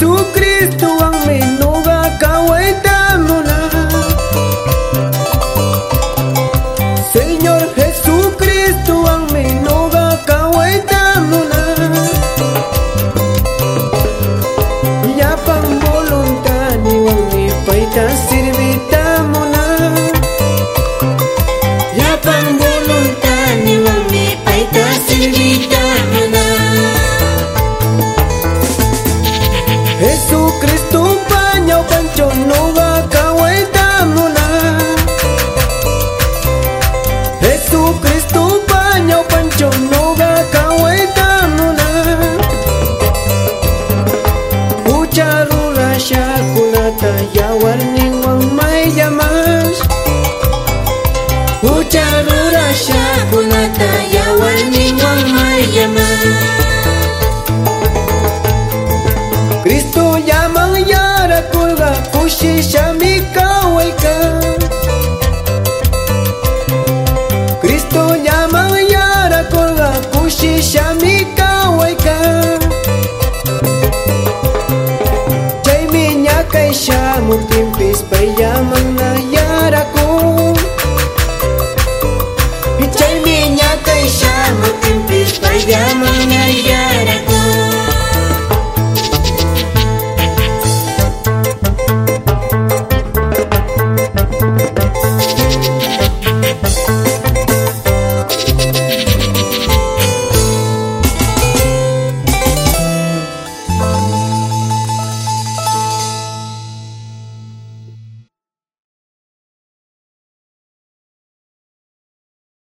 Jesucristo ang minuga kaway mo na Señor Jesucristo ang minuga kaway mo na Ya pang voluntan ni wang ni paita sirve. warning wang may damas Ucharura siya kunata Ya warning wang may damas Kristo yamang yara kulga Pushi deixar muito tempo espalhar,